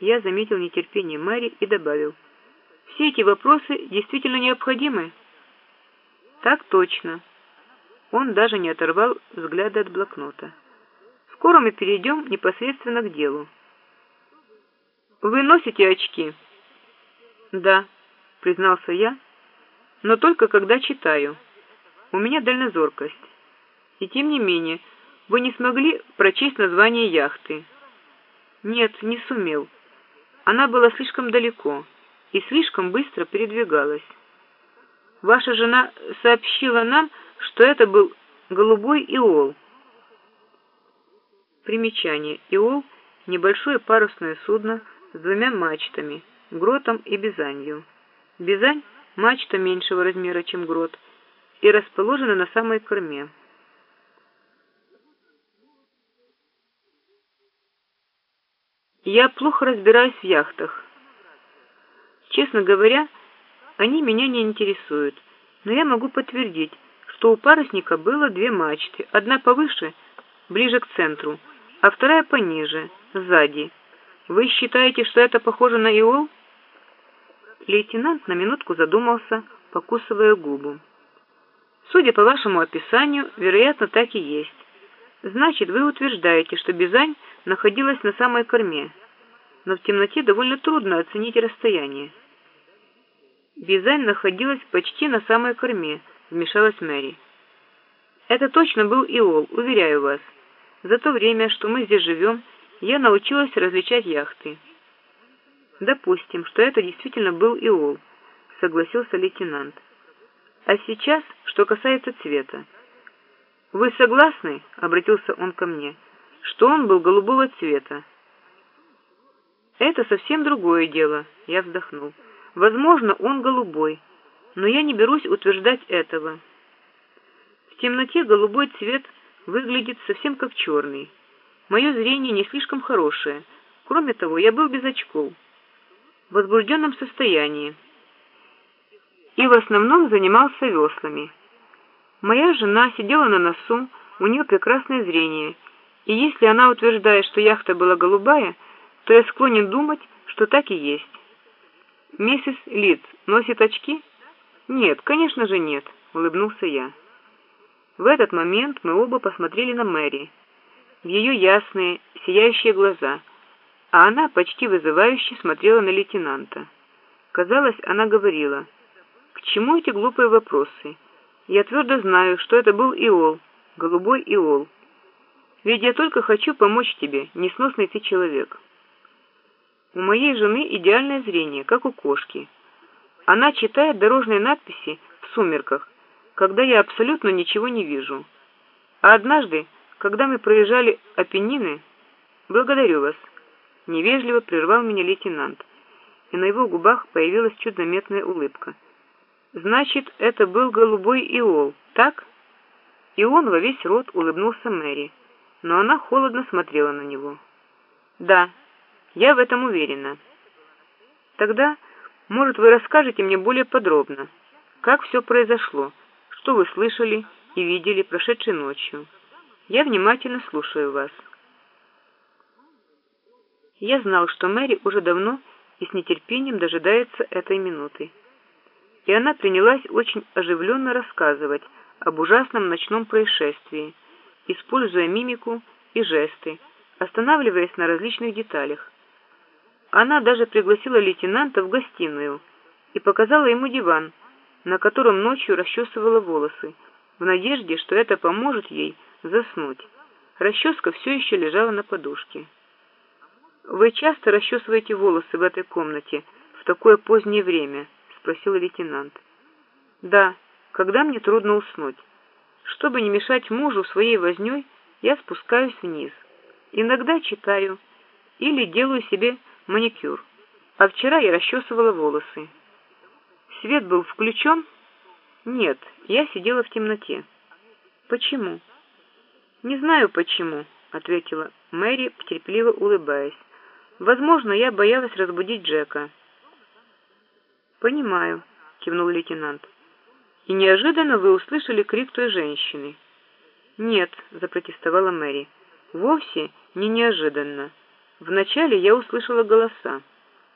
Я заметил нетерпение Мэри и добавил. «Все эти вопросы действительно необходимы?» «Так точно». Он даже не оторвал взгляда от блокнота. «Скоро мы перейдем непосредственно к делу». «Вы носите очки?» «Да», — признался я, — «но только когда читаю. У меня дальнозоркость. И тем не менее, вы не смогли прочесть название яхты?» «Нет, не сумел. Она была слишком далеко и слишком быстро передвигалась. Ваша жена сообщила нам, что это был голубой иол». Примечание. Иол — небольшое парусное судно с двумя мачтами, гротом и бизанью. Бизань — мачта меньшего размера, чем грот, и расположена на самой корме. Я плохо разбираюсь в яхтах. Честно говоря, они меня не интересуют, но я могу подтвердить, что у парусника было две мачты, одна повыше, ближе к центру, а вторая пониже, сзади. Вы считаете, что это похоже на иол? Лейтенант на минутку задумался, покусывая губу. Судя по вашему описанию, вероятно, так и есть. Значит, вы утверждаете, что Бизань находилась на самой корме, но в темноте довольно трудно оценить расстояние. Бизань находилась почти на самой корме, вмешалась Мэри. Это точно был Иол, уверяю вас. За то время, что мы здесь живем, я научилась различать яхты. Допустим, что это действительно был Иол, согласился лейтенант. А сейчас, что касается цвета. Вы согласны, обратился он ко мне, что он был голубого цвета? Это совсем другое дело, я вздохнул. Возможно, он голубой, но я не берусь утверждать этого. В темноте голубой цвет выглядит совсем как черный. Мое зрение не слишком хорошее. Кроме того, я был без очков, в возбужденном состоянии и в основном занимался веслами. Моя жена сидела на носу, у нее прекрасное зрение, и если она утверждает, что яхта была голубая, то я склонен думать, что так и есть. Миссис Лид носит очки? Нет, конечно же нет, улыбнулся я. В этот момент мы оба посмотрели на Мэри в ее ясные, сияющие глаза, а она почти вызывающе смотрела на лейтенанта. Казалось, она говорила, «К чему эти глупые вопросы? Я твердо знаю, что это был Иол, голубой Иол. Ведь я только хочу помочь тебе, несносный ты человек». У моей жены идеальное зрение, как у кошки. Она читает дорожные надписи в сумерках, когда я абсолютно ничего не вижу. А однажды когда мы проезжали Апеннины, благодарю вас, невежливо прервал меня лейтенант, и на его губах появилась чуть заметная улыбка. Значит, это был голубой иол, так? И он во весь рот улыбнулся Мэри, но она холодно смотрела на него. Да, я в этом уверена. Тогда, может, вы расскажете мне более подробно, как все произошло, что вы слышали и видели прошедшей ночью. Я внимательно слушаю вас. Я знал, что Мэри уже давно и с нетерпением дожидается этой минуты. И она принялась очень оживленно рассказывать об ужасном ночном происшествии, используя мимику и жесты, останавливаясь на различных деталях. Она даже пригласила лейтенанта в гостиную и показала ему диван, на котором ночью расчесывала волосы, в надежде, что это поможет ей заснуть. Расческа все еще лежала на подушке. «Вы часто расчесываете волосы в этой комнате в такое позднее время?» — спросил лейтенант. «Да, когда мне трудно уснуть. Чтобы не мешать мужу своей вознёй, я спускаюсь вниз. Иногда читаю или делаю себе маникюр. А вчера я расчесывала волосы. Свет был включен? Нет, я сидела в темноте. Почему?» «Не знаю почему», — ответила Мэри, терпеливо улыбаясь. «Возможно, я боялась разбудить Джека». «Понимаю», — кивнул лейтенант. «И неожиданно вы услышали крик той женщины». «Нет», — запротестовала Мэри, — «вовсе не неожиданно. Вначале я услышала голоса.